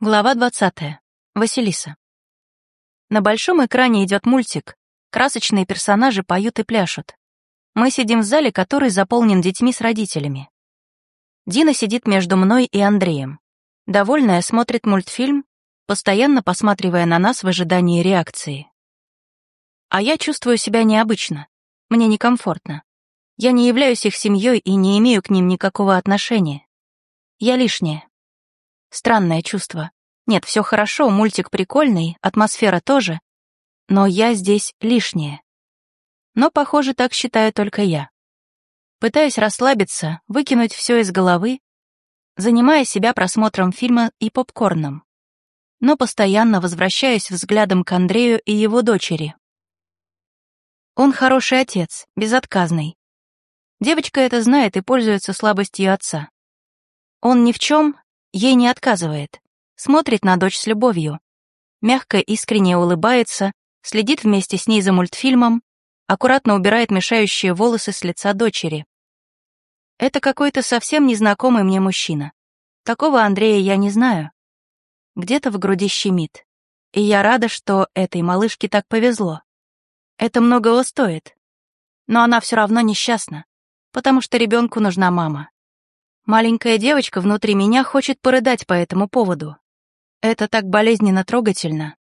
Глава 20. Василиса. На большом экране идет мультик. Красочные персонажи поют и пляшут. Мы сидим в зале, который заполнен детьми с родителями. Дина сидит между мной и Андреем. Довольная смотрит мультфильм, постоянно посматривая на нас в ожидании реакции. А я чувствую себя необычно. Мне некомфортно. Я не являюсь их семьей и не имею к ним никакого отношения. Я лишняя. Странное чувство. Нет, все хорошо, мультик прикольный, атмосфера тоже. Но я здесь лишняя. Но, похоже, так считаю только я. Пытаюсь расслабиться, выкинуть все из головы, занимая себя просмотром фильма и попкорном. Но постоянно возвращаюсь взглядом к Андрею и его дочери. Он хороший отец, безотказный. Девочка это знает и пользуется слабостью отца. Он ни в чем Ей не отказывает. Смотрит на дочь с любовью. Мягко, искренне улыбается, следит вместе с ней за мультфильмом, аккуратно убирает мешающие волосы с лица дочери. Это какой-то совсем незнакомый мне мужчина. Такого Андрея я не знаю. Где-то в груди щемит. И я рада, что этой малышке так повезло. Это многого стоит. Но она все равно несчастна, потому что ребенку нужна мама. Маленькая девочка внутри меня хочет порыдать по этому поводу. Это так болезненно трогательно.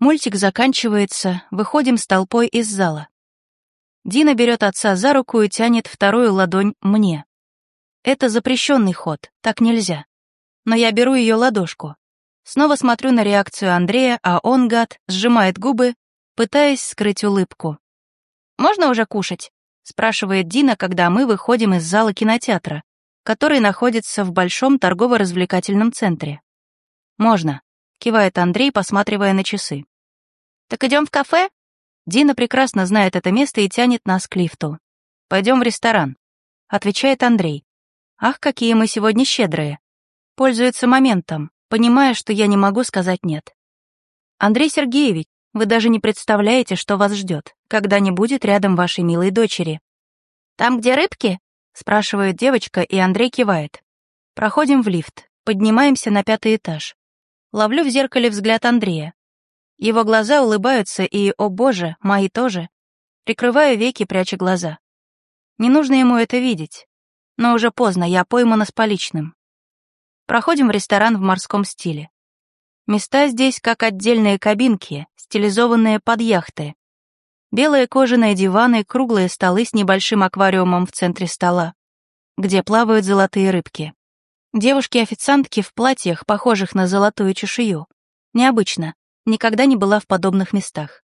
Мультик заканчивается, выходим с толпой из зала. Дина берет отца за руку и тянет вторую ладонь мне. Это запрещенный ход, так нельзя. Но я беру ее ладошку. Снова смотрю на реакцию Андрея, а он, гад, сжимает губы, пытаясь скрыть улыбку. «Можно уже кушать?» — спрашивает Дина, когда мы выходим из зала кинотеатра, который находится в большом торгово-развлекательном центре. «Можно», — кивает Андрей, посматривая на часы. «Так идем в кафе?» Дина прекрасно знает это место и тянет нас к лифту. «Пойдем в ресторан», — отвечает Андрей. «Ах, какие мы сегодня щедрые!» Пользуется моментом, понимая, что я не могу сказать «нет». «Андрей Сергеевич, вы даже не представляете, что вас ждет, когда не будет рядом вашей милой дочери». «Там, где рыбки?» Спрашивает девочка, и Андрей кивает. Проходим в лифт, поднимаемся на пятый этаж. Ловлю в зеркале взгляд Андрея. Его глаза улыбаются, и, о боже, мои тоже. Прикрываю веки, пряча глаза. Не нужно ему это видеть. Но уже поздно, я поймана с поличным. Проходим в ресторан в морском стиле. Места здесь как отдельные кабинки, стилизованные под яхты. Белые кожаные диваны, круглые столы с небольшим аквариумом в центре стола, где плавают золотые рыбки. Девушки-официантки в платьях, похожих на золотую чешую. Необычно, никогда не была в подобных местах.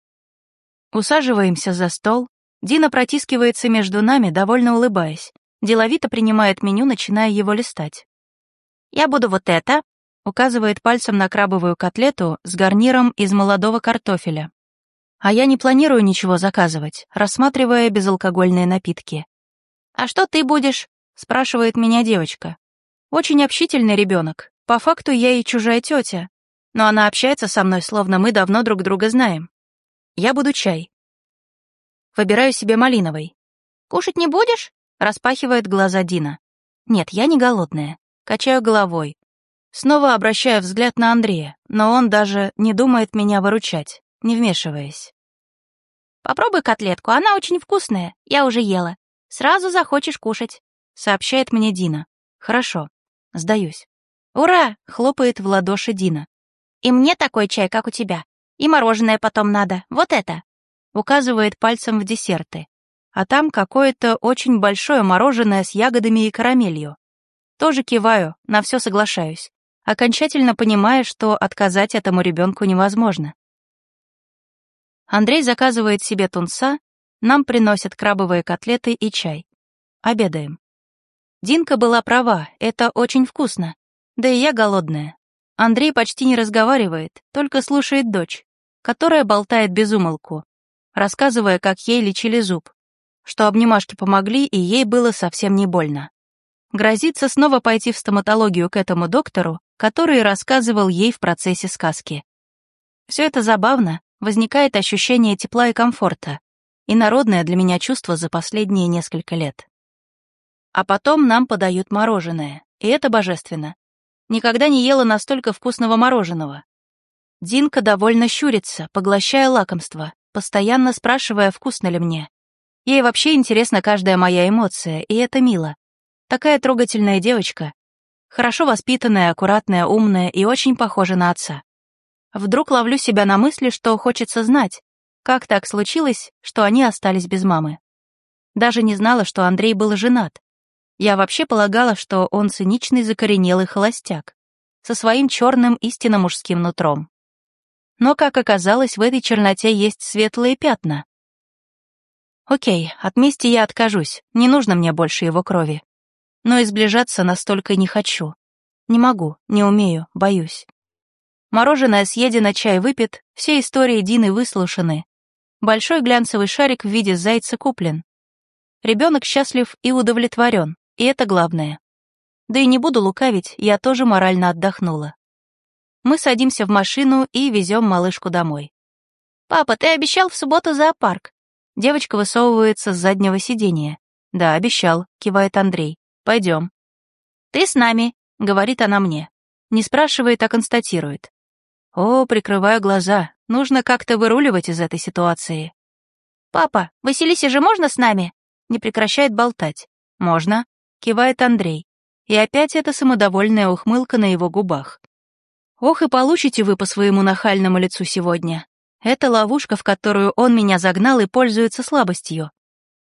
Усаживаемся за стол, Дина протискивается между нами, довольно улыбаясь. Деловито принимает меню, начиная его листать. «Я буду вот это», — указывает пальцем на крабовую котлету с гарниром из молодого картофеля. А я не планирую ничего заказывать, рассматривая безалкогольные напитки. «А что ты будешь?» — спрашивает меня девочка. Очень общительный ребенок. По факту я и чужая тетя. Но она общается со мной, словно мы давно друг друга знаем. Я буду чай. Выбираю себе малиновый. «Кушать не будешь?» — распахивает глаза Дина. «Нет, я не голодная». Качаю головой. Снова обращаю взгляд на Андрея, но он даже не думает меня выручать не вмешиваясь. «Попробуй котлетку, она очень вкусная, я уже ела. Сразу захочешь кушать», — сообщает мне Дина. «Хорошо, сдаюсь». «Ура!» — хлопает в ладоши Дина. «И мне такой чай, как у тебя. И мороженое потом надо, вот это!» Указывает пальцем в десерты. А там какое-то очень большое мороженое с ягодами и карамелью. Тоже киваю, на все соглашаюсь, окончательно понимая, что отказать этому ребенку невозможно. Андрей заказывает себе тунца, нам приносят крабовые котлеты и чай. Обедаем. Динка была права, это очень вкусно. Да и я голодная. Андрей почти не разговаривает, только слушает дочь, которая болтает без умолку, рассказывая, как ей лечили зуб, что обнимашки помогли, и ей было совсем не больно. Грозится снова пойти в стоматологию к этому доктору, который рассказывал ей в процессе сказки. Все это забавно, возникает ощущение тепла и комфорта, и народное для меня чувство за последние несколько лет. А потом нам подают мороженое, и это божественно. Никогда не ела настолько вкусного мороженого. Динка довольно щурится, поглощая лакомство, постоянно спрашивая, вкусно ли мне. Ей вообще интересна каждая моя эмоция, и это мило. Такая трогательная девочка. Хорошо воспитанная, аккуратная, умная и очень похожа на отца. Вдруг ловлю себя на мысли, что хочется знать, как так случилось, что они остались без мамы. Даже не знала, что Андрей был женат. Я вообще полагала, что он циничный закоренелый холостяк, со своим черным истинно мужским нутром. Но, как оказалось, в этой черноте есть светлые пятна. Окей, от мести я откажусь, не нужно мне больше его крови. Но изближаться настолько не хочу. Не могу, не умею, боюсь. Мороженое съедено, чай выпит, все истории Дины выслушаны. Большой глянцевый шарик в виде зайца куплен. Ребенок счастлив и удовлетворен, и это главное. Да и не буду лукавить, я тоже морально отдохнула. Мы садимся в машину и везем малышку домой. «Папа, ты обещал в субботу зоопарк». Девочка высовывается с заднего сиденья. «Да, обещал», — кивает Андрей. «Пойдем». «Ты с нами», — говорит она мне. Не спрашивает, а констатирует. О, прикрываю глаза. Нужно как-то выруливать из этой ситуации. «Папа, Василисе же можно с нами?» Не прекращает болтать. «Можно», — кивает Андрей. И опять эта самодовольная ухмылка на его губах. Ох, и получите вы по своему нахальному лицу сегодня. Это ловушка, в которую он меня загнал и пользуется слабостью.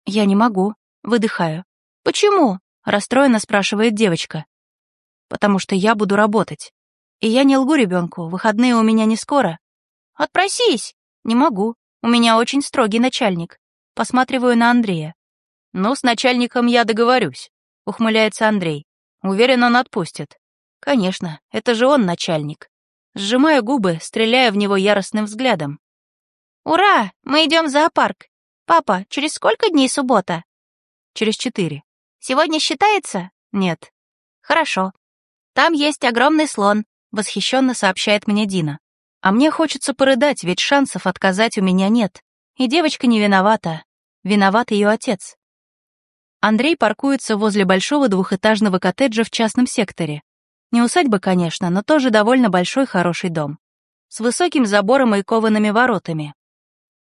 Я не могу. Выдыхаю. Почему? Расстроенно спрашивает девочка. Потому что я буду работать. И я не лгу ребенку, выходные у меня не скоро. Отпросись! Не могу. У меня очень строгий начальник. Посматриваю на Андрея. Ну, с начальником я договорюсь, ухмыляется Андрей. Уверен, он отпустит. Конечно, это же он начальник. Сжимаю губы, стреляя в него яростным взглядом. «Ура! Мы идем в зоопарк! Папа, через сколько дней суббота?» «Через четыре». «Сегодня считается?» «Нет». «Хорошо. Там есть огромный слон, восхищенно сообщает мне Дина. А мне хочется порыдать, ведь шансов отказать у меня нет. И девочка не виновата. Виноват ее отец. Андрей паркуется возле большого двухэтажного коттеджа в частном секторе. Не усадьба, конечно, но тоже довольно большой хороший дом. С высоким забором и коваными воротами.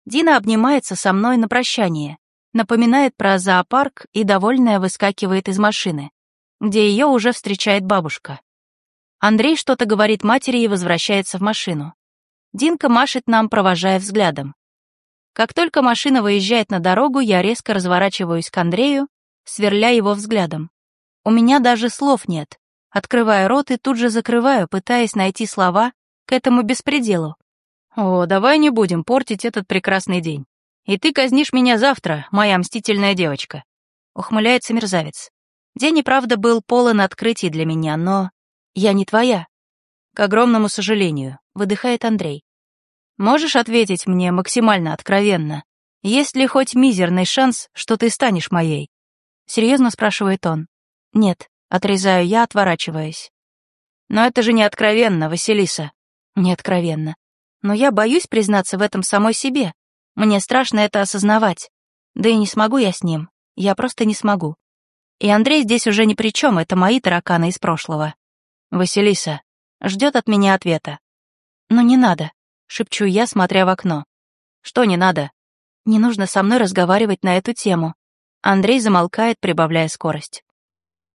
Дина обнимается со мной на прощание, напоминает про зоопарк и довольная выскакивает из машины, где ее уже встречает бабушка. Андрей что-то говорит матери и возвращается в машину. Динка машет нам, провожая взглядом. Как только машина выезжает на дорогу, я резко разворачиваюсь к Андрею, сверля его взглядом. У меня даже слов нет. Открываю рот и тут же закрываю, пытаясь найти слова к этому беспределу. «О, давай не будем портить этот прекрасный день. И ты казнишь меня завтра, моя мстительная девочка», — ухмыляется мерзавец. День и правда был полон открытий для меня, но я не твоя. К огромному сожалению, выдыхает Андрей. Можешь ответить мне максимально откровенно? Есть ли хоть мизерный шанс, что ты станешь моей? Серьезно спрашивает он. Нет, отрезаю я, отворачиваясь. Но это же не откровенно, Василиса. Не откровенно. Но я боюсь признаться в этом самой себе. Мне страшно это осознавать. Да и не смогу я с ним. Я просто не смогу. И Андрей здесь уже ни при чем, это мои тараканы из прошлого. Василиса ждет от меня ответа. «Но не надо», — шепчу я, смотря в окно. «Что не надо?» «Не нужно со мной разговаривать на эту тему». Андрей замолкает, прибавляя скорость.